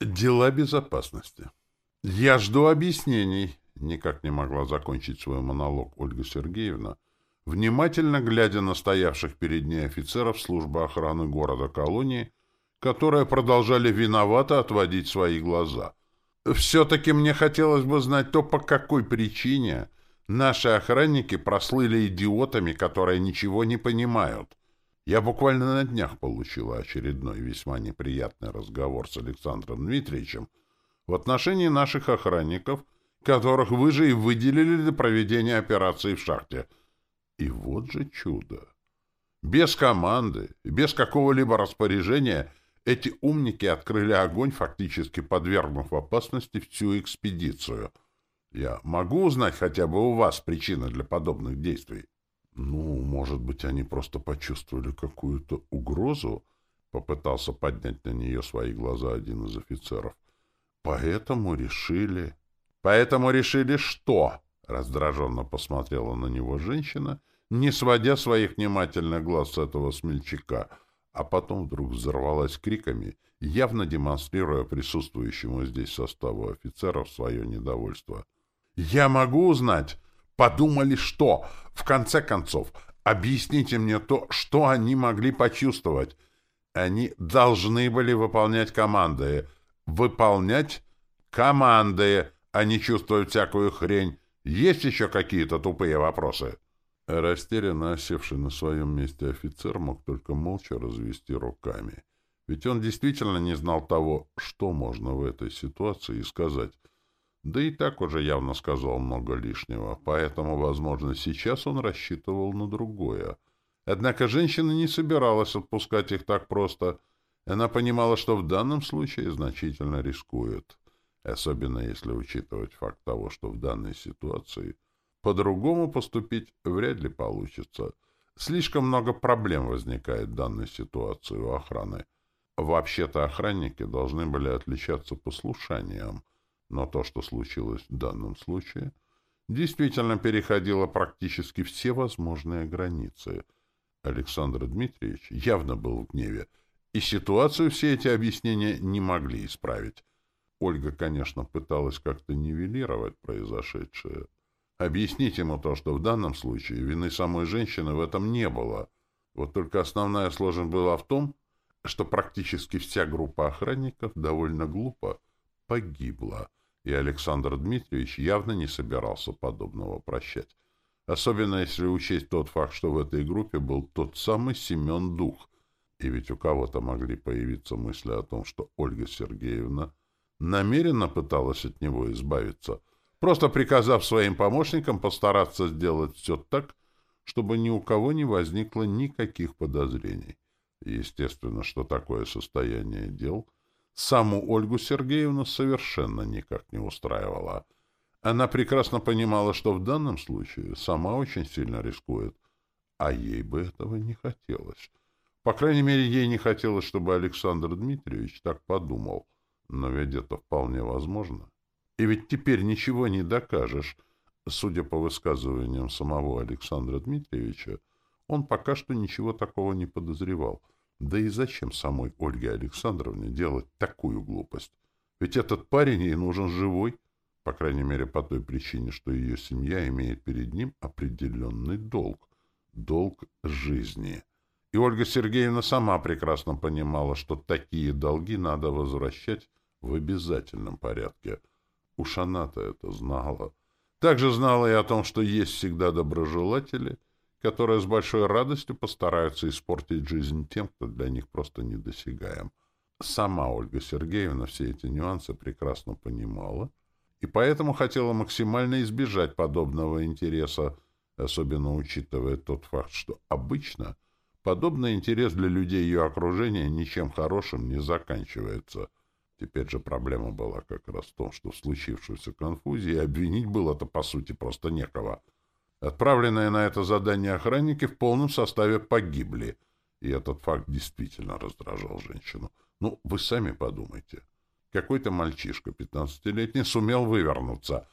Дела безопасности. Я жду объяснений, никак не могла закончить свой монолог Ольга Сергеевна, внимательно глядя на стоявших перед ней офицеров службы охраны города-колонии, которые продолжали виновато отводить свои глаза. Все-таки мне хотелось бы знать то, по какой причине наши охранники прослыли идиотами, которые ничего не понимают. Я буквально на днях получила очередной весьма неприятный разговор с Александром Дмитриевичем в отношении наших охранников, которых вы же и выделили для проведения операции в шахте. И вот же чудо! Без команды, без какого-либо распоряжения эти умники открыли огонь, фактически подвергнув опасности всю экспедицию. Я могу узнать хотя бы у вас причины для подобных действий? Ну, может быть, они просто почувствовали какую-то угрозу? Попытался поднять на нее свои глаза один из офицеров. Поэтому решили... Поэтому решили что? Раздраженно посмотрела на него женщина, не сводя своих внимательных глаз с этого смельчака, а потом вдруг взорвалась криками, явно демонстрируя присутствующему здесь составу офицеров свое недовольство. «Я могу узнать, Подумали, что? В конце концов, объясните мне то, что они могли почувствовать. Они должны были выполнять команды. Выполнять команды, а не чувствовать всякую хрень. Есть еще какие-то тупые вопросы?» Растерянно осевший на своем месте офицер мог только молча развести руками. Ведь он действительно не знал того, что можно в этой ситуации сказать. Да и так уже явно сказал много лишнего, поэтому, возможно, сейчас он рассчитывал на другое. Однако женщина не собиралась отпускать их так просто. Она понимала, что в данном случае значительно рискует. Особенно если учитывать факт того, что в данной ситуации по-другому поступить вряд ли получится. Слишком много проблем возникает в данной ситуации у охраны. Вообще-то охранники должны были отличаться послушанием — но то, что случилось в данном случае, действительно переходило практически все возможные границы. Александр Дмитриевич явно был в гневе, и ситуацию все эти объяснения не могли исправить. Ольга, конечно, пыталась как-то нивелировать произошедшее. Объяснить ему то, что в данном случае вины самой женщины в этом не было. Вот только основная сложность была в том, что практически вся группа охранников довольно глупо погибла и Александр Дмитриевич явно не собирался подобного прощать. Особенно если учесть тот факт, что в этой группе был тот самый Семен Дух. И ведь у кого-то могли появиться мысли о том, что Ольга Сергеевна намеренно пыталась от него избавиться, просто приказав своим помощникам постараться сделать все так, чтобы ни у кого не возникло никаких подозрений. Естественно, что такое состояние дел — Саму Ольгу Сергеевну совершенно никак не устраивала. Она прекрасно понимала, что в данном случае сама очень сильно рискует, а ей бы этого не хотелось. По крайней мере, ей не хотелось, чтобы Александр Дмитриевич так подумал, но ведь это вполне возможно. И ведь теперь ничего не докажешь. Судя по высказываниям самого Александра Дмитриевича, он пока что ничего такого не подозревал — да и зачем самой Ольге Александровне делать такую глупость? Ведь этот парень ей нужен живой, по крайней мере, по той причине, что ее семья имеет перед ним определенный долг. Долг жизни. И Ольга Сергеевна сама прекрасно понимала, что такие долги надо возвращать в обязательном порядке. Уж она-то это знала. Также знала и о том, что есть всегда доброжелатели — которые с большой радостью постараются испортить жизнь тем, кто для них просто недосягаем. Сама Ольга Сергеевна все эти нюансы прекрасно понимала и поэтому хотела максимально избежать подобного интереса, особенно учитывая тот факт, что обычно подобный интерес для людей ее окружения ничем хорошим не заканчивается. Теперь же проблема была как раз в том, что в случившейся конфузии обвинить было-то по сути просто некого — Отправленные на это задание охранники в полном составе погибли, и этот факт действительно раздражал женщину. Ну, вы сами подумайте. Какой-то мальчишка, пятнадцатилетний, сумел вывернуться,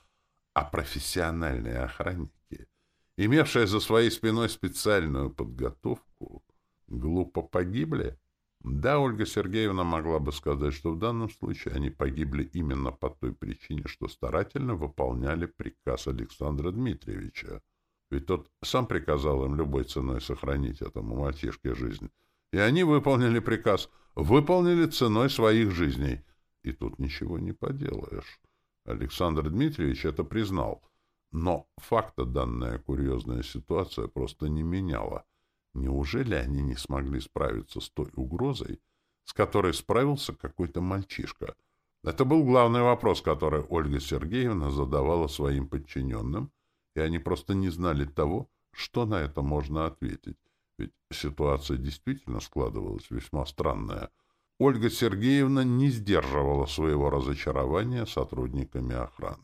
а профессиональные охранники, имевшие за своей спиной специальную подготовку, глупо погибли? Да, Ольга Сергеевна могла бы сказать, что в данном случае они погибли именно по той причине, что старательно выполняли приказ Александра Дмитриевича. Ведь тот сам приказал им любой ценой сохранить этому мальчишке жизнь. И они выполнили приказ, выполнили ценой своих жизней. И тут ничего не поделаешь. Александр Дмитриевич это признал. Но факта данная курьезная ситуация просто не меняла. Неужели они не смогли справиться с той угрозой, с которой справился какой-то мальчишка? Это был главный вопрос, который Ольга Сергеевна задавала своим подчиненным, и они просто не знали того, что на это можно ответить. Ведь ситуация действительно складывалась весьма странная. Ольга Сергеевна не сдерживала своего разочарования сотрудниками охраны.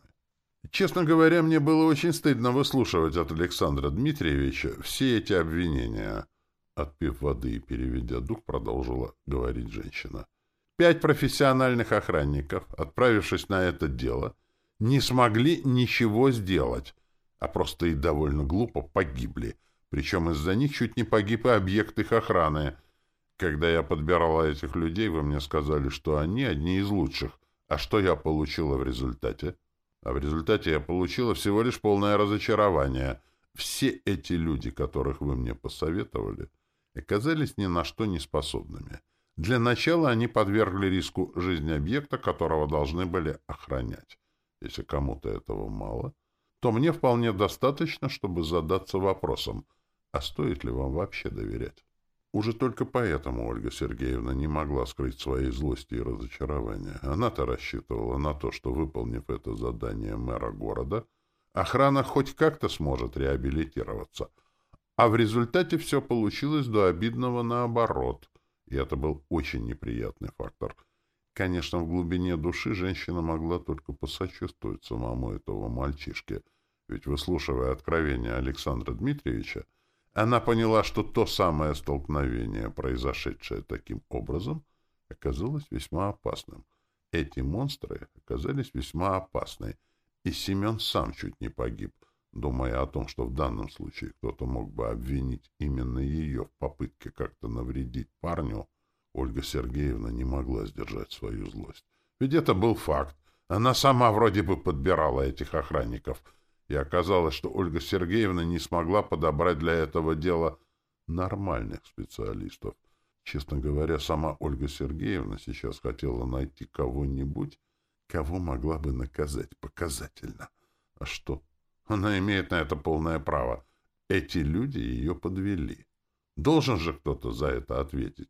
Честно говоря, мне было очень стыдно выслушивать от Александра Дмитриевича все эти обвинения. Отпив воды и переведя дух, продолжила говорить женщина. Пять профессиональных охранников, отправившись на это дело, не смогли ничего сделать, а просто и довольно глупо погибли. Причем из-за них чуть не погиб и объект их охраны. Когда я подбирала этих людей, вы мне сказали, что они одни из лучших. А что я получила в результате? А в результате я получила всего лишь полное разочарование. Все эти люди, которых вы мне посоветовали, оказались ни на что не способными. Для начала они подвергли риску жизни объекта, которого должны были охранять. Если кому-то этого мало, то мне вполне достаточно, чтобы задаться вопросом, а стоит ли вам вообще доверять? Уже только поэтому Ольга Сергеевна не могла скрыть своей злости и разочарования. Она-то рассчитывала на то, что, выполнив это задание мэра города, охрана хоть как-то сможет реабилитироваться. А в результате все получилось до обидного наоборот. И это был очень неприятный фактор. Конечно, в глубине души женщина могла только посочувствовать самому этого мальчишке, ведь, выслушивая откровения Александра Дмитриевича, она поняла, что то самое столкновение, произошедшее таким образом, оказалось весьма опасным. Эти монстры оказались весьма опасны, и Семен сам чуть не погиб, думая о том, что в данном случае кто-то мог бы обвинить именно ее в попытке как-то навредить парню, Ольга Сергеевна не могла сдержать свою злость. Ведь это был факт. Она сама вроде бы подбирала этих охранников — и оказалось, что Ольга Сергеевна не смогла подобрать для этого дела нормальных специалистов. Честно говоря, сама Ольга Сергеевна сейчас хотела найти кого-нибудь, кого могла бы наказать показательно. А что? Она имеет на это полное право. Эти люди ее подвели. Должен же кто-то за это ответить.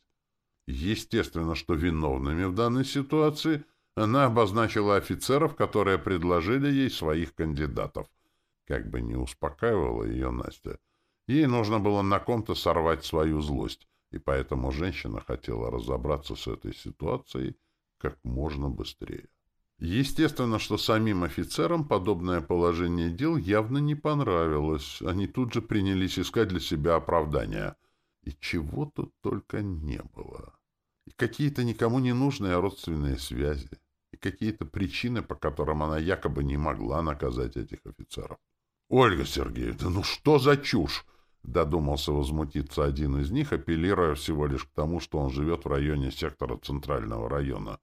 Естественно, что виновными в данной ситуации она обозначила офицеров, которые предложили ей своих кандидатов — как бы не успокаивала ее Настя, ей нужно было на ком-то сорвать свою злость, и поэтому женщина хотела разобраться с этой ситуацией как можно быстрее. Естественно, что самим офицерам подобное положение дел явно не понравилось. Они тут же принялись искать для себя оправдания. И чего тут только не было. И какие-то никому не нужные родственные связи. И какие-то причины, по которым она якобы не могла наказать этих офицеров. Ольга Сергеевна, ну что за чушь? Додумался возмутиться один из них, апеллируя всего лишь к тому, что он живет в районе сектора Центрального района.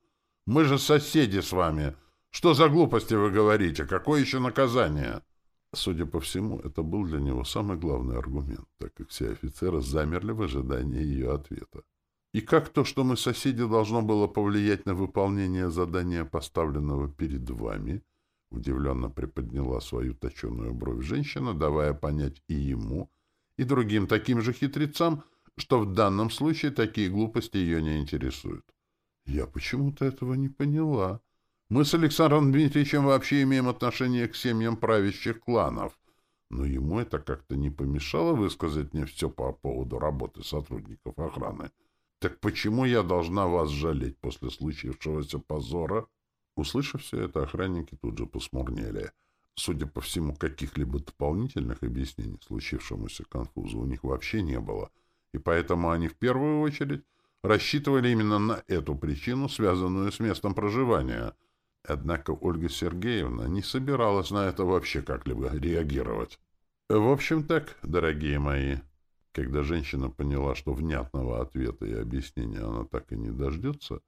«Мы же соседи с вами! Что за глупости вы говорите? Какое еще наказание?» Судя по всему, это был для него самый главный аргумент, так как все офицеры замерли в ожидании ее ответа. «И как то, что мы соседи, должно было повлиять на выполнение задания, поставленного перед вами?» Удивленно приподняла свою точеную бровь женщина, давая понять и ему, и другим таким же хитрецам, что в данном случае такие глупости ее не интересуют. Я почему-то этого не поняла. Мы с Александром Дмитриевичем вообще имеем отношение к семьям правящих кланов, но ему это как-то не помешало высказать мне все по поводу работы сотрудников охраны. Так почему я должна вас жалеть после случившегося позора? Услышав все это, охранники тут же посмурнели. Судя по всему, каких-либо дополнительных объяснений случившемуся конфузу у них вообще не было, и поэтому они в первую очередь рассчитывали именно на эту причину, связанную с местом проживания. Однако Ольга Сергеевна не собиралась на это вообще как-либо реагировать. В общем так, дорогие мои, Когда женщина поняла, что внятного ответа и объяснения она так и не дождется,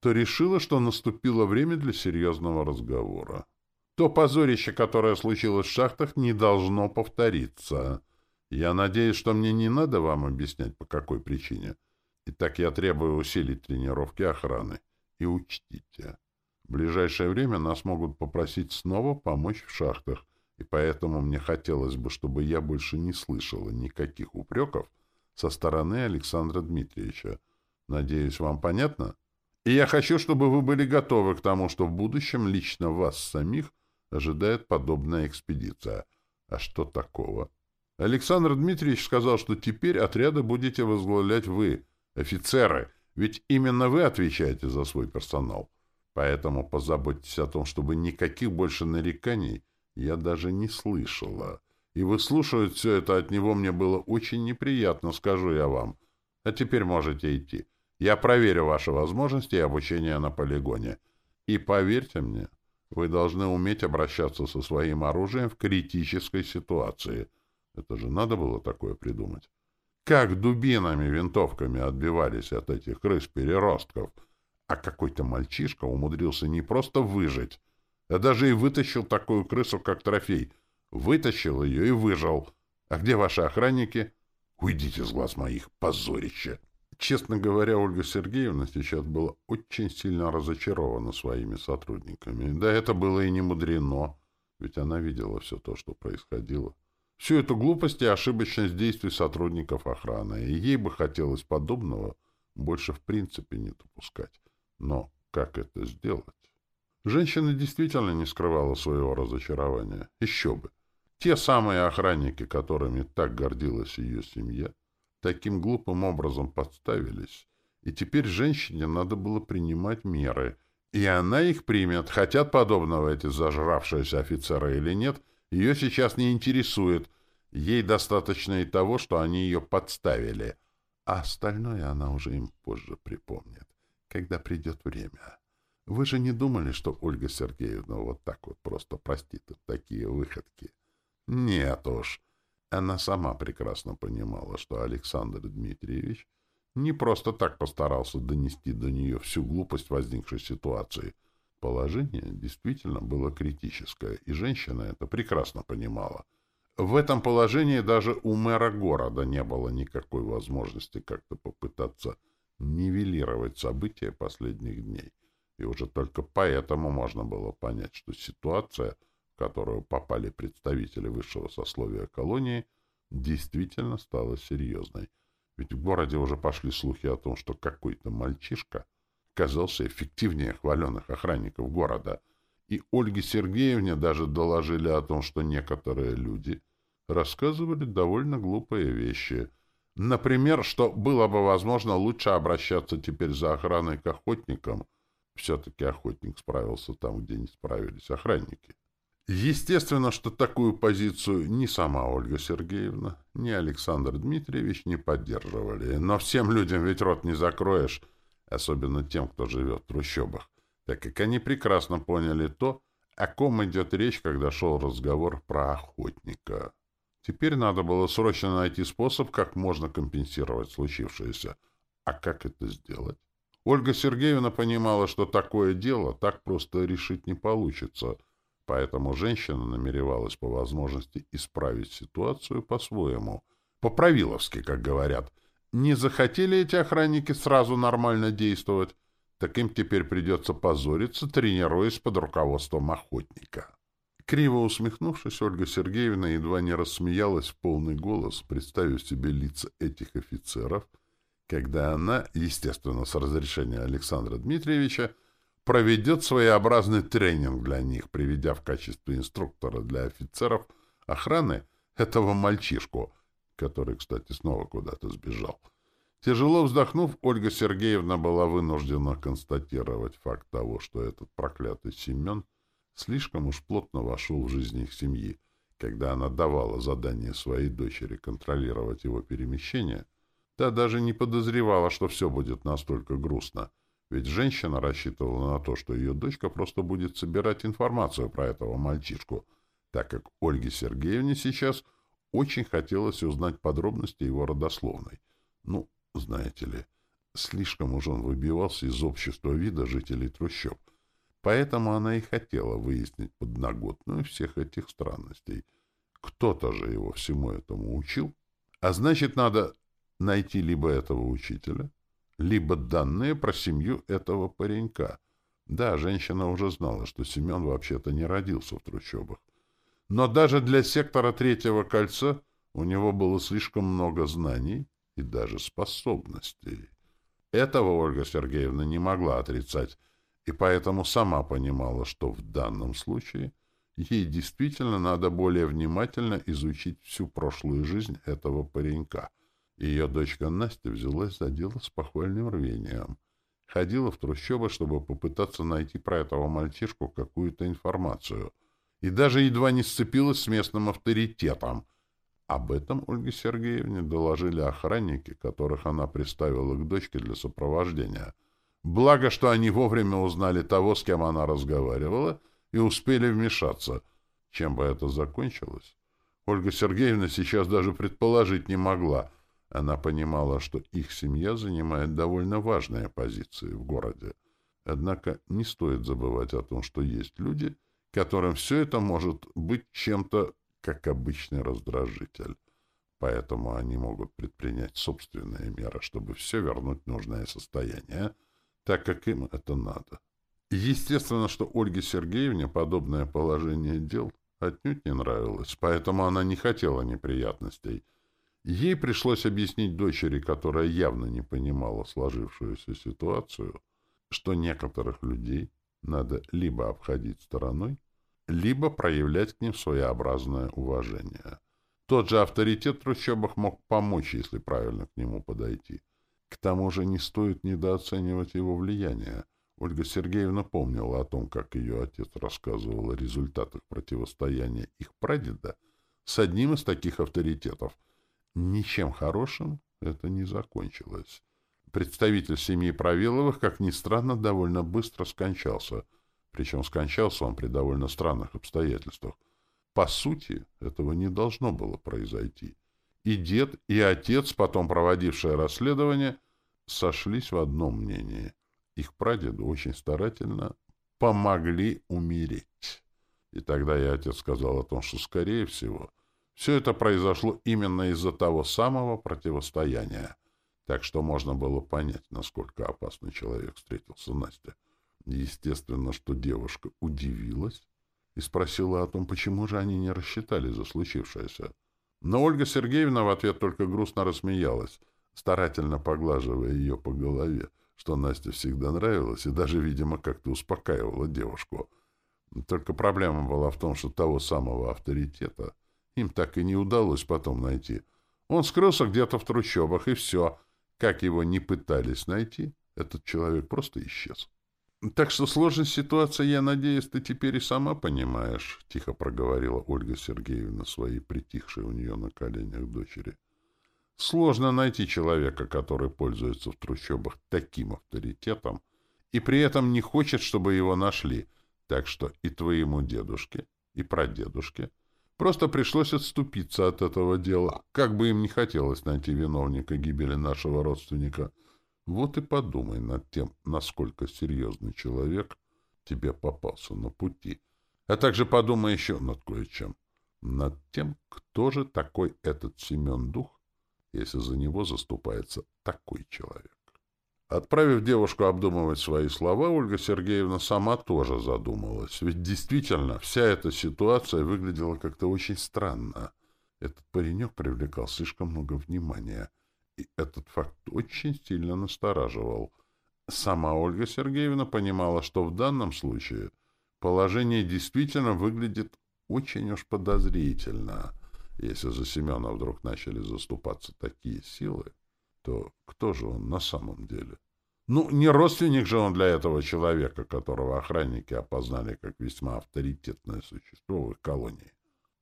то решила, что наступило время для серьезного разговора. То позорище, которое случилось в шахтах, не должно повториться. Я надеюсь, что мне не надо вам объяснять, по какой причине. Итак, я требую усилить тренировки охраны. И учтите, в ближайшее время нас могут попросить снова помочь в шахтах, и поэтому мне хотелось бы, чтобы я больше не слышала никаких упреков со стороны Александра Дмитриевича. Надеюсь, вам понятно? И я хочу, чтобы вы были готовы к тому, что в будущем лично вас самих ожидает подобная экспедиция. А что такого? Александр Дмитриевич сказал, что теперь отряды будете возглавлять вы, офицеры, ведь именно вы отвечаете за свой персонал. Поэтому позаботьтесь о том, чтобы никаких больше нареканий я даже не слышала. И выслушивать все это от него мне было очень неприятно, скажу я вам. А теперь можете идти. Я проверю ваши возможности и обучение на полигоне. И поверьте мне, вы должны уметь обращаться со своим оружием в критической ситуации. Это же надо было такое придумать. Как дубинами, винтовками отбивались от этих крыс-переростков. А какой-то мальчишка умудрился не просто выжить, я даже и вытащил такую крысу, как трофей. Вытащил ее и выжил. А где ваши охранники? Уйдите с глаз моих, позорище! Честно говоря, Ольга Сергеевна сейчас была очень сильно разочарована своими сотрудниками. Да это было и не мудрено, ведь она видела все то, что происходило. Всю эту глупость и ошибочность действий сотрудников охраны, и ей бы хотелось подобного больше в принципе не допускать. Но как это сделать? Женщина действительно не скрывала своего разочарования. Еще бы. Те самые охранники, которыми так гордилась ее семья, таким глупым образом подставились, и теперь женщине надо было принимать меры. И она их примет, хотят подобного эти зажравшиеся офицеры или нет, ее сейчас не интересует. Ей достаточно и того, что они ее подставили. А остальное она уже им позже припомнит, когда придет время. Вы же не думали, что Ольга Сергеевна вот так вот просто простит такие выходки? Нет уж. Она сама прекрасно понимала, что Александр Дмитриевич не просто так постарался донести до нее всю глупость возникшей ситуации. Положение действительно было критическое, и женщина это прекрасно понимала. В этом положении даже у мэра города не было никакой возможности как-то попытаться нивелировать события последних дней и уже только поэтому можно было понять, что ситуация, в которую попали представители высшего сословия колонии, действительно стала серьезной. Ведь в городе уже пошли слухи о том, что какой-то мальчишка казался эффективнее хваленных охранников города, и Ольге Сергеевне даже доложили о том, что некоторые люди рассказывали довольно глупые вещи. Например, что было бы возможно лучше обращаться теперь за охраной к охотникам — все-таки охотник справился там, где не справились охранники. Естественно, что такую позицию ни сама Ольга Сергеевна, ни Александр Дмитриевич не поддерживали. Но всем людям ведь рот не закроешь, особенно тем, кто живет в трущобах, так как они прекрасно поняли то, о ком идет речь, когда шел разговор про охотника. Теперь надо было срочно найти способ, как можно компенсировать случившееся. А как это сделать? Ольга Сергеевна понимала, что такое дело так просто решить не получится, поэтому женщина намеревалась по возможности исправить ситуацию по-своему, по-правиловски, как говорят. Не захотели эти охранники сразу нормально действовать, так им теперь придется позориться, тренируясь под руководством охотника. Криво усмехнувшись, Ольга Сергеевна едва не рассмеялась в полный голос, представив себе лица этих офицеров — когда она, естественно, с разрешения Александра Дмитриевича, проведет своеобразный тренинг для них, приведя в качестве инструктора для офицеров охраны этого мальчишку, который, кстати, снова куда-то сбежал. Тяжело вздохнув, Ольга Сергеевна была вынуждена констатировать факт того, что этот проклятый Семен слишком уж плотно вошел в жизнь их семьи, когда она давала задание своей дочери контролировать его перемещение — Та даже не подозревала, что все будет настолько грустно. Ведь женщина рассчитывала на то, что ее дочка просто будет собирать информацию про этого мальчишку, так как Ольге Сергеевне сейчас очень хотелось узнать подробности его родословной. Ну, знаете ли, слишком уж он выбивался из общества вида жителей трущоб. Поэтому она и хотела выяснить подноготную всех этих странностей. Кто-то же его всему этому учил. А значит, надо найти либо этого учителя, либо данные про семью этого паренька. Да, женщина уже знала, что Семен вообще-то не родился в трущобах. Но даже для сектора Третьего кольца у него было слишком много знаний и даже способностей. Этого Ольга Сергеевна не могла отрицать, и поэтому сама понимала, что в данном случае ей действительно надо более внимательно изучить всю прошлую жизнь этого паренька. Ее дочка Настя взялась за дело с похвальным рвением. Ходила в трущобы, чтобы попытаться найти про этого мальчишку какую-то информацию — и даже едва не сцепилась с местным авторитетом. Об этом Ольге Сергеевне доложили охранники, которых она приставила к дочке для сопровождения. Благо, что они вовремя узнали того, с кем она разговаривала, и успели вмешаться. Чем бы это закончилось? Ольга Сергеевна сейчас даже предположить не могла. Она понимала, что их семья занимает довольно важные позиции в городе. Однако не стоит забывать о том, что есть люди — которым все это может быть чем-то, как обычный раздражитель. Поэтому они могут предпринять собственные меры, чтобы все вернуть в нужное состояние, так как им это надо. Естественно, что Ольге Сергеевне подобное положение дел отнюдь не нравилось, поэтому она не хотела неприятностей. Ей пришлось объяснить дочери, которая явно не понимала сложившуюся ситуацию, что некоторых людей надо либо обходить стороной, либо проявлять к ним своеобразное уважение. Тот же авторитет в трущобах мог помочь, если правильно к нему подойти. К тому же не стоит недооценивать его влияние. Ольга Сергеевна помнила о том, как ее отец рассказывал о результатах противостояния их прадеда с одним из таких авторитетов. Ничем хорошим это не закончилось. Представитель семьи Правиловых, как ни странно, довольно быстро скончался. Причем скончался он при довольно странных обстоятельствах. По сути, этого не должно было произойти. И дед, и отец, потом проводившие расследование, сошлись в одном мнении. Их прадеду очень старательно помогли умереть. И тогда и отец сказал о том, что, скорее всего, все это произошло именно из-за того самого противостояния — так что можно было понять, насколько опасный человек встретился Настя. Естественно, что девушка удивилась и спросила о том, почему же они не рассчитали за случившееся. Но Ольга Сергеевна в ответ только грустно рассмеялась, старательно поглаживая ее по голове, что Насте всегда нравилось и даже, видимо, как-то успокаивала девушку. Только проблема была в том, что того самого авторитета им так и не удалось потом найти. Он скрылся где-то в трущобах, и все — как его не пытались найти, этот человек просто исчез. «Так что сложность ситуации, я надеюсь, ты теперь и сама понимаешь», — тихо проговорила Ольга Сергеевна своей притихшей у нее на коленях дочери. «Сложно найти человека, который пользуется в трущобах таким авторитетом и при этом не хочет, чтобы его нашли, так что и твоему дедушке, и прадедушке Просто пришлось отступиться от этого дела, как бы им не хотелось найти виновника гибели нашего родственника. Вот и подумай над тем, насколько серьезный человек тебе попался на пути. А также подумай еще над кое-чем. Над тем, кто же такой этот Семен Дух, если за него заступается такой человек. Отправив девушку обдумывать свои слова, Ольга Сергеевна сама тоже задумалась. Ведь действительно, вся эта ситуация выглядела как-то очень странно. Этот паренек привлекал слишком много внимания, и этот факт очень сильно настораживал. Сама Ольга Сергеевна понимала, что в данном случае положение действительно выглядит очень уж подозрительно. Если за Семена вдруг начали заступаться такие силы, то кто же он на самом деле? Ну, не родственник же он для этого человека, которого охранники опознали как весьма авторитетное существо в их колонии.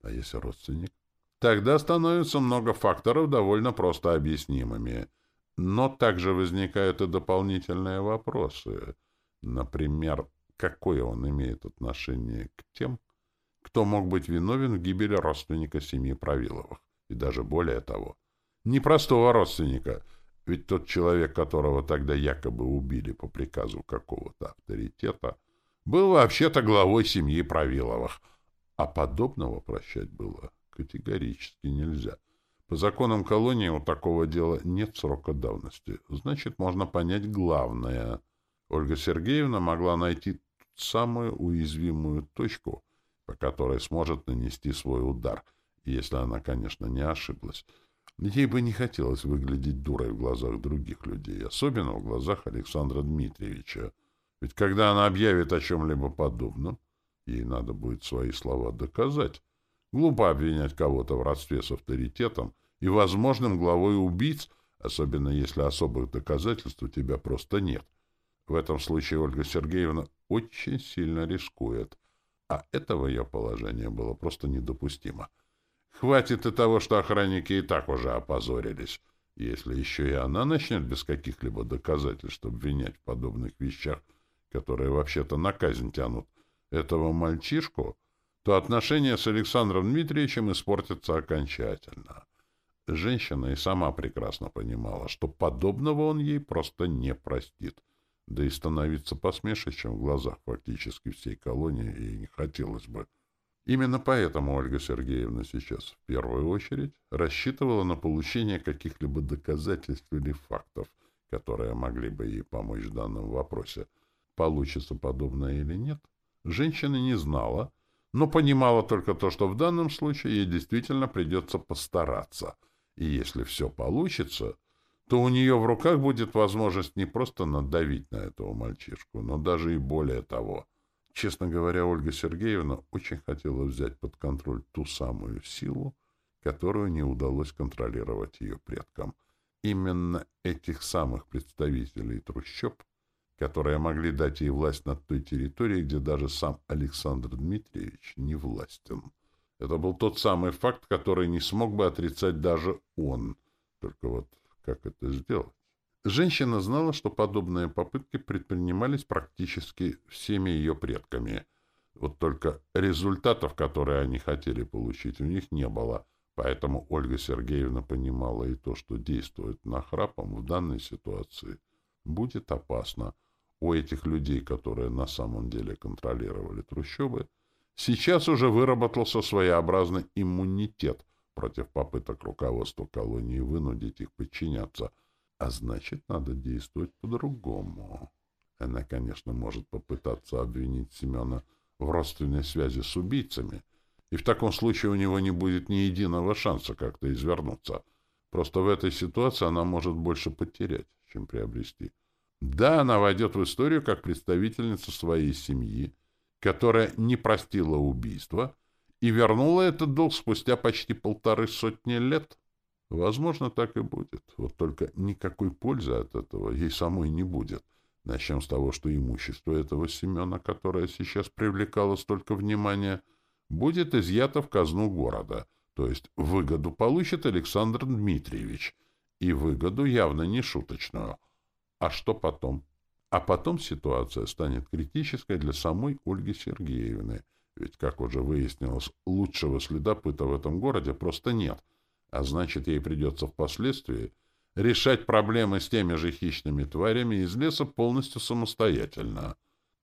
А если родственник? Тогда становится много факторов довольно просто объяснимыми. Но также возникают и дополнительные вопросы. Например, какое он имеет отношение к тем, кто мог быть виновен в гибели родственника семьи Правиловых? И даже более того. Не простого родственника, ведь тот человек, которого тогда якобы убили по приказу какого-то авторитета, был вообще-то главой семьи Правиловых, а подобного прощать было категорически нельзя. По законам колонии у такого дела нет срока давности. Значит, можно понять главное. Ольга Сергеевна могла найти самую уязвимую точку, по которой сможет нанести свой удар, если она, конечно, не ошиблась. Ей бы не хотелось выглядеть дурой в глазах других людей, особенно в глазах Александра Дмитриевича. Ведь когда она объявит о чем-либо подобном, ей надо будет свои слова доказать. Глупо обвинять кого-то в родстве с авторитетом и возможным главой убийц, особенно если особых доказательств у тебя просто нет. В этом случае Ольга Сергеевна очень сильно рискует, а этого ее положение было просто недопустимо. Хватит и того, что охранники и так уже опозорились. Если еще и она начнет без каких-либо доказательств обвинять в подобных вещах, которые вообще-то на казнь тянут этого мальчишку, то отношения с Александром Дмитриевичем испортятся окончательно. Женщина и сама прекрасно понимала, что подобного он ей просто не простит. Да и становиться посмешищем в глазах фактически всей колонии ей не хотелось бы. Именно поэтому Ольга Сергеевна сейчас в первую очередь рассчитывала на получение каких-либо доказательств или фактов, которые могли бы ей помочь в данном вопросе. Получится подобное или нет, женщина не знала, но понимала только то, что в данном случае ей действительно придется постараться. И если все получится, то у нее в руках будет возможность не просто надавить на этого мальчишку, но даже и более того. Честно говоря, Ольга Сергеевна очень хотела взять под контроль ту самую силу, которую не удалось контролировать ее предкам. Именно этих самых представителей трущоб которые могли дать ей власть над той территорией, где даже сам Александр Дмитриевич не властен. Это был тот самый факт, который не смог бы отрицать даже он. Только вот как это сделать? Женщина знала, что подобные попытки предпринимались практически всеми ее предками. Вот только результатов, которые они хотели получить, у них не было. Поэтому Ольга Сергеевна понимала и то, что действовать нахрапом в данной ситуации будет опасно у этих людей, которые на самом деле контролировали трущобы, сейчас уже выработался своеобразный иммунитет против попыток руководства колонии вынудить их подчиняться, а значит, надо действовать по-другому. Она, конечно, может попытаться обвинить Семена в родственной связи с убийцами, и в таком случае у него не будет ни единого шанса как-то извернуться. Просто в этой ситуации она может больше потерять, чем приобрести. Да, она войдет в историю как представительница своей семьи, которая не простила убийства и вернула этот долг спустя почти полторы сотни лет. Возможно, так и будет. Вот только никакой пользы от этого ей самой не будет. Начнем с того, что имущество этого Семена, которое сейчас привлекало столько внимания, будет изъято в казну города. То есть выгоду получит Александр Дмитриевич. И выгоду явно не шуточную — а что потом? А потом ситуация станет критической для самой Ольги Сергеевны. Ведь, как уже выяснилось, лучшего следопыта в этом городе просто нет. А значит, ей придется впоследствии решать проблемы с теми же хищными тварями из леса полностью самостоятельно.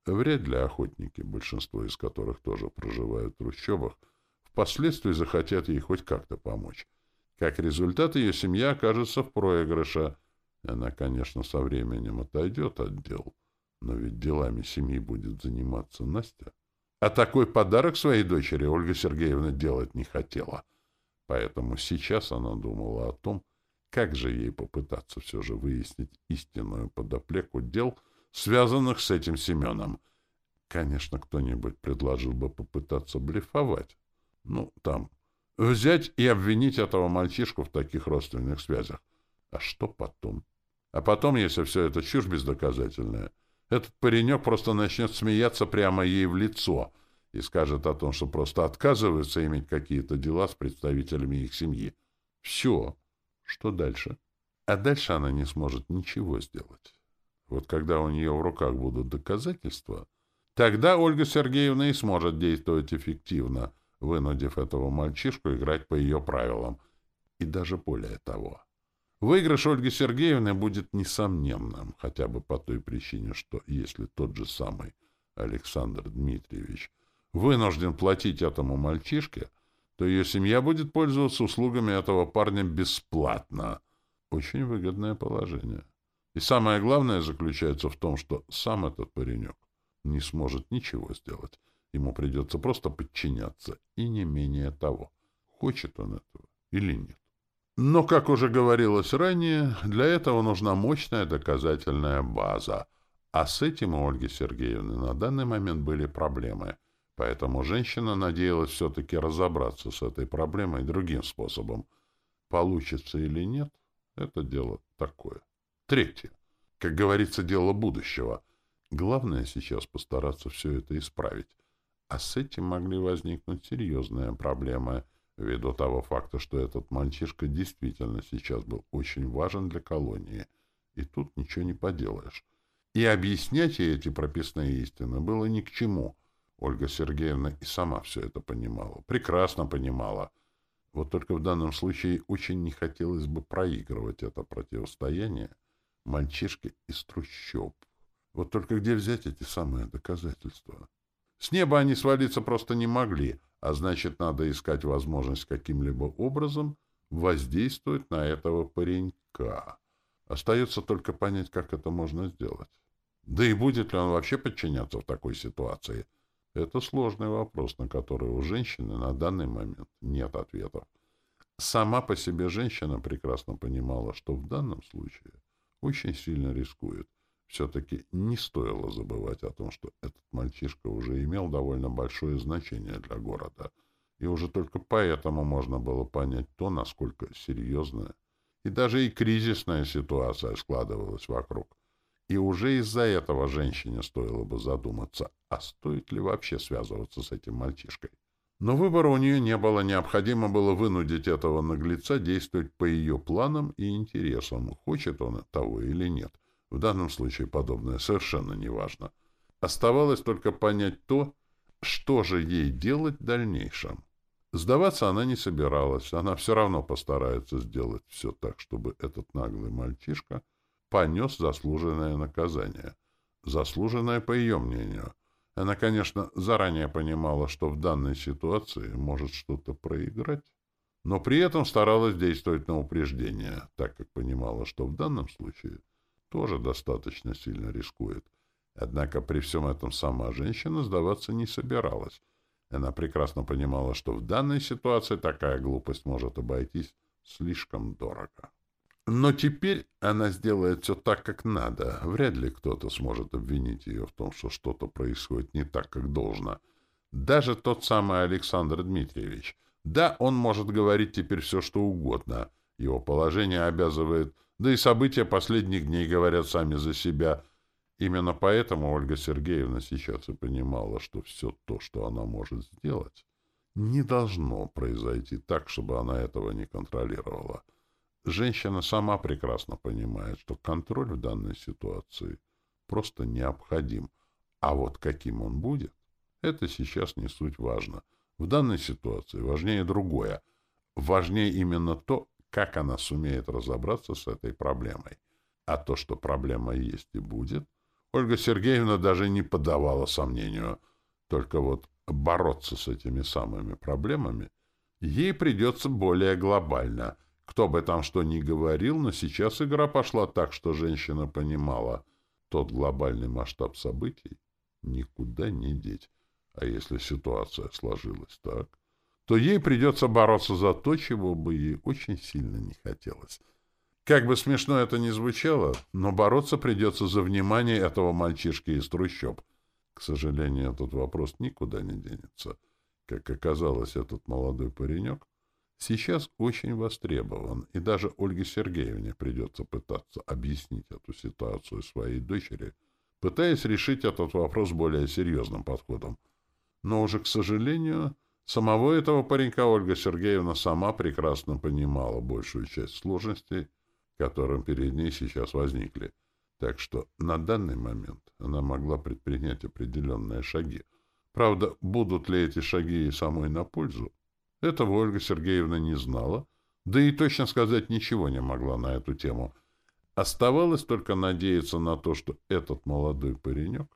Вряд ли охотники, большинство из которых тоже проживают в трущобах, впоследствии захотят ей хоть как-то помочь. Как результат, ее семья окажется в проигрыше, она, конечно, со временем отойдет от дел, но ведь делами семьи будет заниматься Настя. А такой подарок своей дочери Ольга Сергеевна делать не хотела. Поэтому сейчас она думала о том, как же ей попытаться все же выяснить истинную подоплеку дел, связанных с этим Семеном. Конечно, кто-нибудь предложил бы попытаться блефовать. Ну, там, взять и обвинить этого мальчишку в таких родственных связях. А что потом? А потом, если все это чушь бездоказательная, этот паренек просто начнет смеяться прямо ей в лицо и скажет о том, что просто отказывается иметь какие-то дела с представителями их семьи. Все. Что дальше? А дальше она не сможет ничего сделать. Вот когда у нее в руках будут доказательства, тогда Ольга Сергеевна и сможет действовать эффективно, вынудив этого мальчишку играть по ее правилам. и даже более того. Выигрыш Ольги Сергеевны будет несомненным, хотя бы по той причине, что если тот же самый Александр Дмитриевич вынужден платить этому мальчишке, то ее семья будет пользоваться услугами этого парня бесплатно. Очень выгодное положение. И самое главное заключается в том, что сам этот паренек не сможет ничего сделать. Ему придется просто подчиняться, и не менее того, хочет он этого или нет. Но, как уже говорилось ранее, для этого нужна мощная доказательная база, а с этим у Ольги Сергеевны на данный момент были проблемы, поэтому женщина надеялась все-таки разобраться с этой проблемой другим способом. Получится или нет, это дело такое. Третье. Как говорится, дело будущего. Главное сейчас постараться все это исправить. А с этим могли возникнуть серьезные проблемы — ввиду того факта, что этот мальчишка действительно сейчас был очень важен для колонии, и тут ничего не поделаешь. И объяснять ей эти прописные истины было ни к чему. Ольга Сергеевна и сама все это понимала, прекрасно понимала. Вот только в данном случае очень не хотелось бы проигрывать это противостояние мальчишке из трущоб. Вот только где взять эти самые доказательства? С неба они свалиться просто не могли — а значит, надо искать возможность каким-либо образом воздействовать на этого паренька. Остается только понять, как это можно сделать. Да и будет ли он вообще подчиняться в такой ситуации? Это сложный вопрос, на который у женщины на данный момент нет ответов. Сама по себе женщина прекрасно понимала, что в данном случае очень сильно рискует. Все-таки не стоило забывать о том, что этот мальчишка уже имел довольно большое значение для города, и уже только поэтому можно было понять то, насколько серьезная и даже и кризисная ситуация складывалась вокруг. И уже из-за этого женщине стоило бы задуматься, а стоит ли вообще связываться с этим мальчишкой. Но выбора у нее не было, необходимо было вынудить этого наглеца действовать по ее планам и интересам, хочет он того или нет. В данном случае подобное совершенно не важно. Оставалось только понять то, что же ей делать в дальнейшем. Сдаваться она не собиралась, она все равно постарается сделать все так, чтобы этот наглый мальчишка понес заслуженное наказание. Заслуженное, по ее мнению. Она, конечно, заранее понимала, что в данной ситуации может что-то проиграть, но при этом старалась действовать на упреждение, так как понимала, что в данном случае — тоже достаточно сильно рискует. Однако при всем этом сама женщина сдаваться не собиралась. Она прекрасно понимала, что в данной ситуации такая глупость может обойтись слишком дорого. Но теперь она сделает все так, как надо. Вряд ли кто-то сможет обвинить ее в том, что что-то происходит не так, как должно. Даже тот самый Александр Дмитриевич. Да, он может говорить теперь все, что угодно. Его положение обязывает да и события последних дней говорят сами за себя. Именно поэтому Ольга Сергеевна сейчас и понимала, что все то, что она может сделать, не должно произойти так, чтобы она этого не контролировала. Женщина сама прекрасно понимает, что контроль в данной ситуации просто необходим. А вот каким он будет, это сейчас не суть важно. В данной ситуации важнее другое. Важнее именно то, как она сумеет разобраться с этой проблемой. А то, что проблема есть и будет, Ольга Сергеевна даже не подавала сомнению. Только вот бороться с этими самыми проблемами ей придется более глобально. Кто бы там что ни говорил, но сейчас игра пошла так, что женщина понимала, тот глобальный масштаб событий никуда не деть. А если ситуация сложилась так, то ей придется бороться за то, чего бы ей очень сильно не хотелось. Как бы смешно это ни звучало, но бороться придется за внимание этого мальчишки из трущоб. К сожалению, этот вопрос никуда не денется. Как оказалось, этот молодой паренек сейчас очень востребован, и даже Ольге Сергеевне придется пытаться объяснить эту ситуацию своей дочери, пытаясь решить этот вопрос более серьезным подходом. Но уже, к сожалению, Самого этого паренька Ольга Сергеевна сама прекрасно понимала большую часть сложностей, которым перед ней сейчас возникли. Так что на данный момент она могла предпринять определенные шаги. Правда, будут ли эти шаги ей самой на пользу, этого Ольга Сергеевна не знала, Да и точно сказать ничего не могла на эту тему. Оставалось только надеяться на то, что этот молодой паренек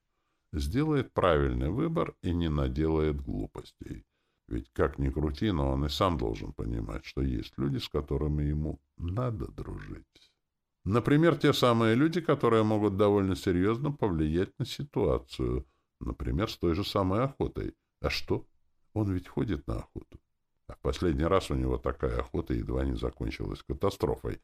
сделает правильный выбор и не наделает глупостей. Ведь как ни крути, но он и сам должен понимать, что есть люди, с которыми ему надо дружить. Например, те самые люди, которые могут довольно серьезно повлиять на ситуацию. Например, с той же самой охотой. А что? Он ведь ходит на охоту. А в последний раз у него такая охота едва не закончилась катастрофой.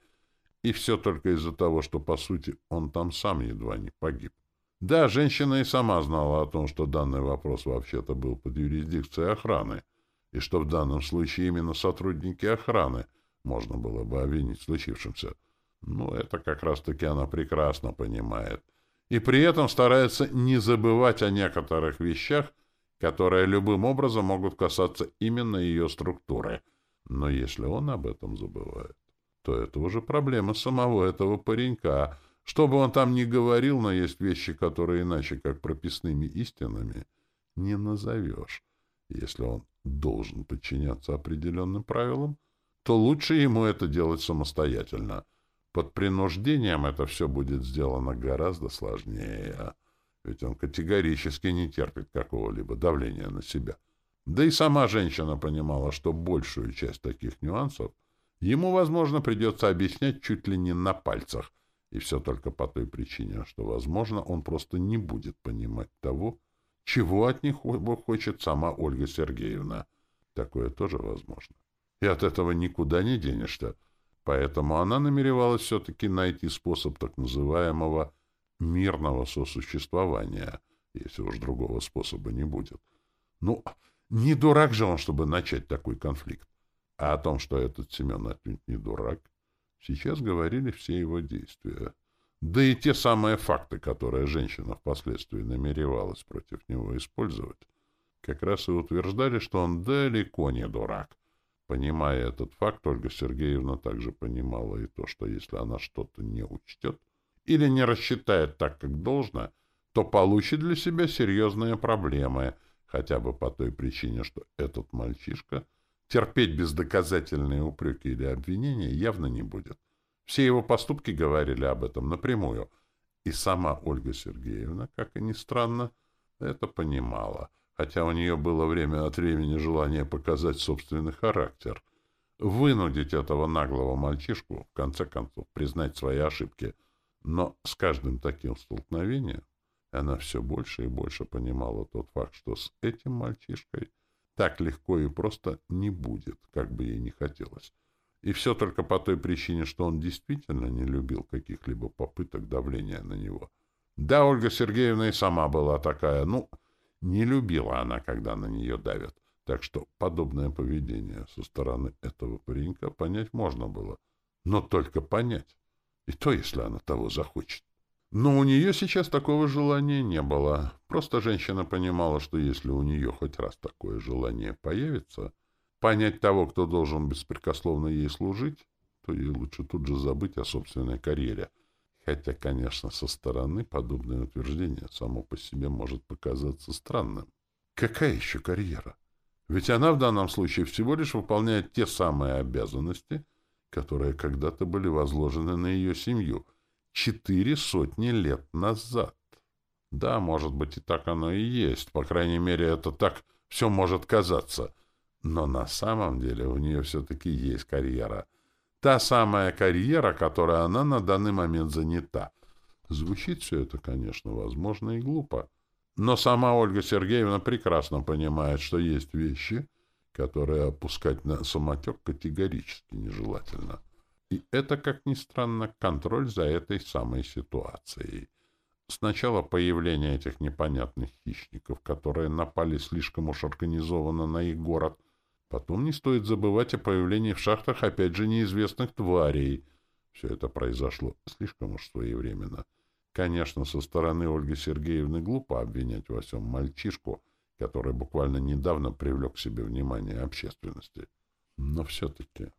И все только из-за того, что, по сути, он там сам едва не погиб. Да, женщина и сама знала о том, что данный вопрос вообще-то был под юрисдикцией охраны, и что в данном случае именно сотрудники охраны можно было бы обвинить в случившемся. Но это как раз-таки она прекрасно понимает. И при этом старается не забывать о некоторых вещах, которые любым образом могут касаться именно ее структуры. Но если он об этом забывает, то это уже проблема самого этого паренька — что бы он там ни говорил, но есть вещи, которые иначе, как прописными истинами, не назовешь. Если он должен подчиняться определенным правилам, то лучше ему это делать самостоятельно. Под принуждением это все будет сделано гораздо сложнее, ведь он категорически не терпит какого-либо давления на себя. Да и сама женщина понимала, что большую часть таких нюансов ему, возможно, придется объяснять чуть ли не на пальцах — и все только по той причине, что, возможно, он просто не будет понимать того, чего от них хочет сама Ольга Сергеевна. Такое тоже возможно. И от этого никуда не денешься. Поэтому она намеревалась все-таки найти способ так называемого мирного сосуществования, если уж другого способа не будет. Ну, не дурак же он, чтобы начать такой конфликт. А о том, что этот Семен отнюдь не дурак, Сейчас говорили все его действия. Да и те самые факты, которые женщина впоследствии намеревалась против него использовать, как раз и утверждали, что он далеко не дурак. Понимая этот факт, Ольга Сергеевна также понимала и то, что если она что-то не учтет или не рассчитает так, как должно, то получит для себя серьезные проблемы, хотя бы по той причине, что этот мальчишка — терпеть бездоказательные упреки или обвинения явно не будет. Все его поступки говорили об этом напрямую. И сама Ольга Сергеевна, как и ни странно, это понимала, хотя у нее было время от времени желание показать собственный характер, вынудить этого наглого мальчишку, в конце концов, признать свои ошибки. Но с каждым таким столкновением она все больше и больше понимала тот факт, что с этим мальчишкой — так легко и просто не будет, как бы ей не хотелось. И все только по той причине, что он действительно не любил каких-либо попыток давления на него. Да, Ольга Сергеевна и сама была такая, ну, не любила она, когда на нее давят. Так что подобное поведение со стороны этого паренька понять можно было. Но только понять. И то, если она того захочет. Но у нее сейчас такого желания не было. Просто женщина понимала, что если у нее хоть раз такое желание появится, понять того, кто должен беспрекословно ей служить, то ей лучше тут же забыть о собственной карьере. Хотя, конечно, со стороны подобное утверждение само по себе может показаться странным. Какая еще карьера? Ведь она в данном случае всего лишь выполняет те самые обязанности, которые когда-то были возложены на ее семью — четыре сотни лет назад. Да, может быть, и так оно и есть. По крайней мере, это так все может казаться. Но на самом деле у нее все-таки есть карьера. Та самая карьера, которой она на данный момент занята. Звучит все это, конечно, возможно и глупо. Но сама Ольга Сергеевна прекрасно понимает, что есть вещи, которые опускать на самотек категорически нежелательно. И это, как ни странно, контроль за этой самой ситуацией. Сначала появление этих непонятных хищников, которые напали слишком уж организованно на их город. Потом не стоит забывать о появлении в шахтах опять же неизвестных тварей. Все это произошло слишком уж своевременно. Конечно, со стороны Ольги Сергеевны глупо обвинять во всем мальчишку, который буквально недавно привлек к себе внимание общественности. Но все-таки...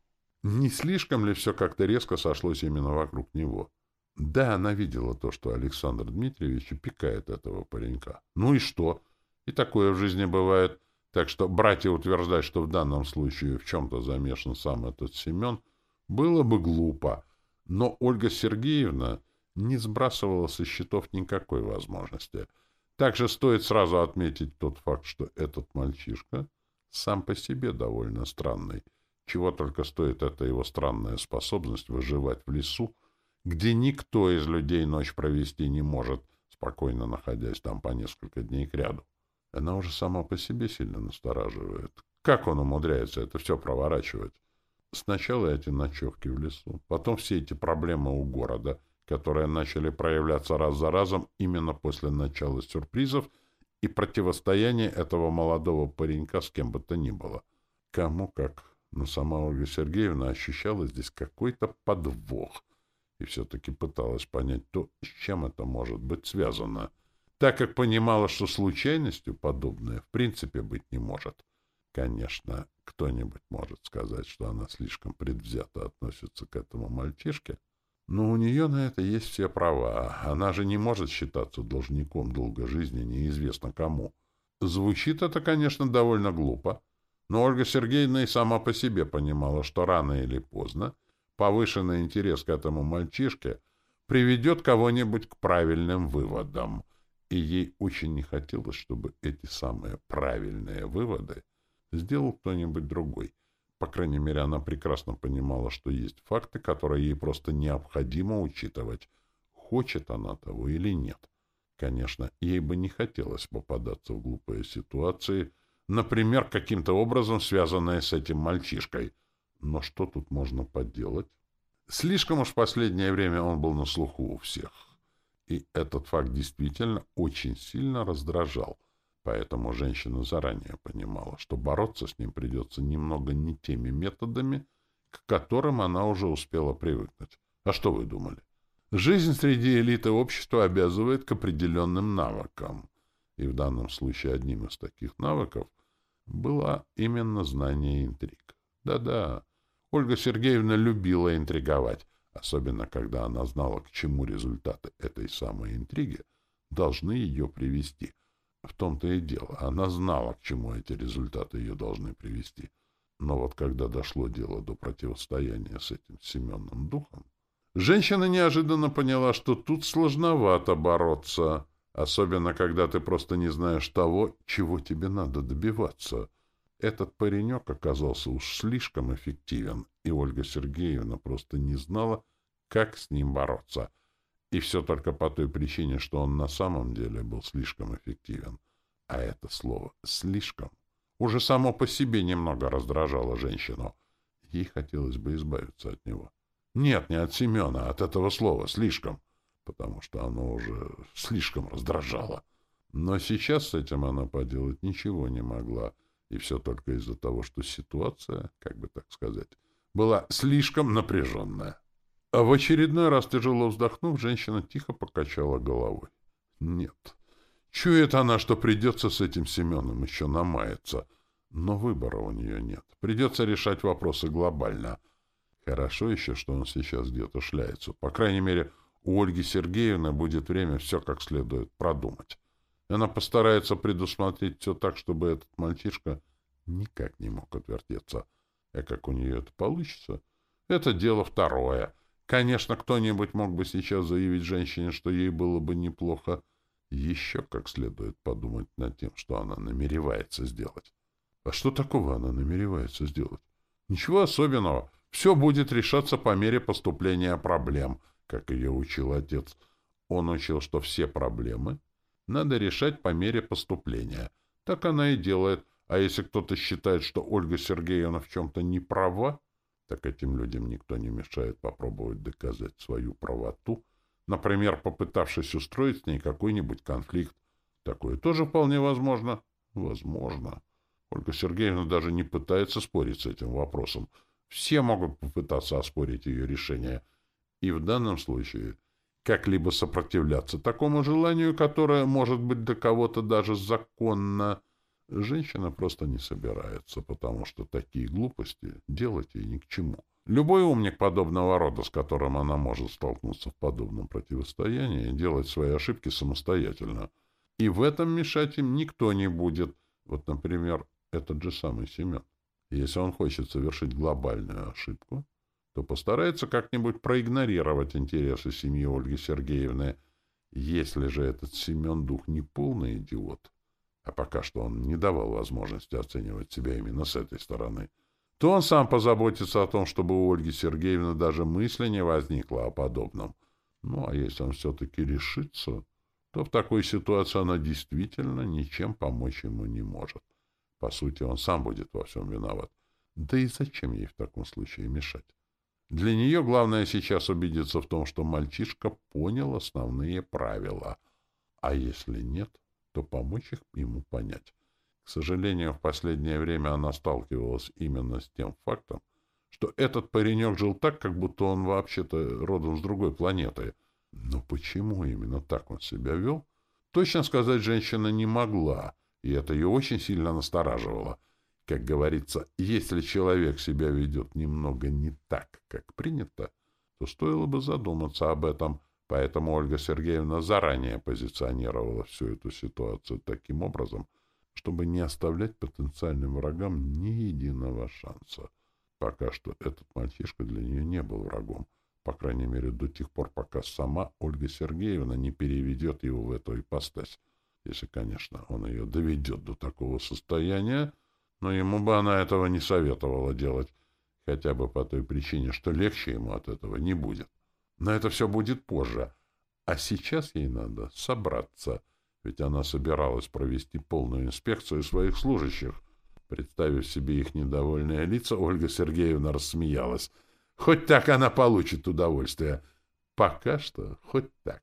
Не слишком ли все как-то резко сошлось именно вокруг него? Да, она видела то, что Александр Дмитриевич упекает этого паренька. Ну и что? И такое в жизни бывает. Так что братья утверждать, что в данном случае в чем-то замешан сам этот Семен, Было бы глупо, но Ольга Сергеевна не сбрасывала со счетов никакой возможности. Также стоит сразу отметить тот факт, что этот мальчишка сам по себе довольно странный. Чего только стоит эта его странная способность выживать в лесу, где никто из людей ночь провести не может, спокойно находясь там по несколько дней кряду. Она уже сама по себе сильно настораживает. Как он умудряется это все проворачивать? Сначала эти ночевки в лесу, потом все эти проблемы у города, которые начали проявляться раз за разом именно после начала сюрпризов и противостояния этого молодого паренька с кем бы то ни было. Кому как, но сама Ольга Сергеевна ощущала здесь какой-то подвох и все-таки пыталась понять то, с чем это может быть связано, так как понимала, что случайностью подобное в принципе быть не может. Конечно, кто-нибудь может сказать, что она слишком предвзято относится к этому мальчишке, но у нее на это есть все права. Она же не может считаться должником долга жизни неизвестно кому. Звучит это, конечно, довольно глупо, но Ольга Сергеевна и сама по себе понимала, что рано или поздно повышенный интерес к этому мальчишке приведет кого-нибудь к правильным выводам, и ей очень не хотелось, чтобы эти самые правильные выводы сделал кто-нибудь другой. По крайней мере, она прекрасно понимала, что есть факты, которые ей просто необходимо учитывать, хочет она того или нет. Конечно, ей бы не хотелось попадаться в глупые ситуации, например, каким-то образом связанные с этим мальчишкой. Но что тут можно поделать? Слишком уж последнее время он был на слуху у всех. И этот факт действительно очень сильно раздражал. Поэтому женщина заранее понимала, что бороться с ним придется немного не теми методами, к которым она уже успела привыкнуть. А что вы думали? Жизнь среди элиты общества обязывает к определенным навыкам. И в данном случае одним из таких навыков было именно знание интриг. Да-да, Ольга Сергеевна любила интриговать, особенно когда она знала, к чему результаты этой самой интриги должны ее привести — в том-то и дело. Она знала, к чему эти результаты ее должны привести. Но вот когда дошло дело до противостояния с этим Семенным духом, женщина неожиданно поняла, что тут сложновато бороться, особенно когда ты просто не знаешь того, чего тебе надо добиваться. Этот паренек оказался уж слишком эффективен, и Ольга Сергеевна просто не знала, как с ним бороться — и все только по той причине, что он на самом деле был слишком эффективен. А это слово «слишком» уже само по себе немного раздражало женщину. Ей хотелось бы избавиться от него. Нет, не от Семена, а от этого слова «слишком», потому что оно уже слишком раздражало. Но сейчас с этим она поделать ничего не могла, и все только из-за того, что ситуация, как бы так сказать, была слишком напряженная. А в очередной раз, тяжело вздохнув, женщина тихо покачала головой. Нет. Чует она, что придется с этим Семеном еще намаяться. Но выбора у нее нет. Придется решать вопросы глобально. Хорошо еще, что он сейчас где-то шляется. По крайней мере, у Ольги Сергеевны будет время все как следует продумать. Она постарается предусмотреть все так, чтобы этот мальчишка никак не мог отвертеться. А как у нее это получится, это дело второе — Конечно, кто-нибудь мог бы сейчас заявить женщине, что ей было бы неплохо еще как следует подумать над тем, что она намеревается сделать. А что такого она намеревается сделать? Ничего особенного. Все будет решаться по мере поступления проблем, как ее учил отец. Он учил, что все проблемы надо решать по мере поступления. Так она и делает. А если кто-то считает, что Ольга Сергеевна в чем-то не права, так этим людям никто не мешает попробовать доказать свою правоту, например, попытавшись устроить с ней какой-нибудь конфликт. Такое тоже вполне возможно. Возможно. Ольга Сергеевна даже не пытается спорить с этим вопросом. Все могут попытаться оспорить ее решение. И в данном случае как-либо сопротивляться такому желанию, которое может быть для кого-то даже законно, Женщина просто не собирается, потому что такие глупости делать ей ни к чему. Любой умник подобного рода, с которым она может столкнуться в подобном противостоянии, делать свои ошибки самостоятельно. И в этом мешать им никто не будет. Вот, например, этот же самый Семен. Если он хочет совершить глобальную ошибку, то постарается как-нибудь проигнорировать интересы семьи Ольги Сергеевны. Если же этот Семен Дух не полный идиот, а пока что он не давал возможности оценивать себя именно с этой стороны, то он сам позаботится о том, чтобы у Ольги Сергеевны даже мысли не возникло о подобном. Ну, а если он все-таки решится, то в такой ситуации она действительно ничем помочь ему не может. По сути, он сам будет во всем виноват. Да и зачем ей в таком случае мешать? Для нее главное сейчас убедиться в том, что мальчишка понял основные правила. А если нет, то помочь их ему понять. К сожалению, в последнее время она сталкивалась именно с тем фактом, что этот паренек жил так, как будто он вообще-то родом с другой планеты. Но почему именно так он себя вел, точно сказать женщина не могла, и это ее очень сильно настораживало. Как говорится, если человек себя ведет немного не так, как принято, то стоило бы задуматься об этом, поэтому Ольга Сергеевна заранее позиционировала всю эту ситуацию таким образом, чтобы не оставлять потенциальным врагам ни единого шанса. Пока что этот мальчишка для нее не был врагом, по крайней мере до тех пор, пока сама Ольга Сергеевна не переведет его в эту ипостась. Если, конечно, он ее доведет до такого состояния, но ему бы она этого не советовала делать, хотя бы по той причине, что легче ему от этого не будет. Но это все будет позже. А сейчас ей надо собраться — ведь она собиралась провести полную инспекцию своих служащих. Представив себе их недовольные лица, Ольга Сергеевна рассмеялась. Хоть так она получит удовольствие. Пока что хоть так.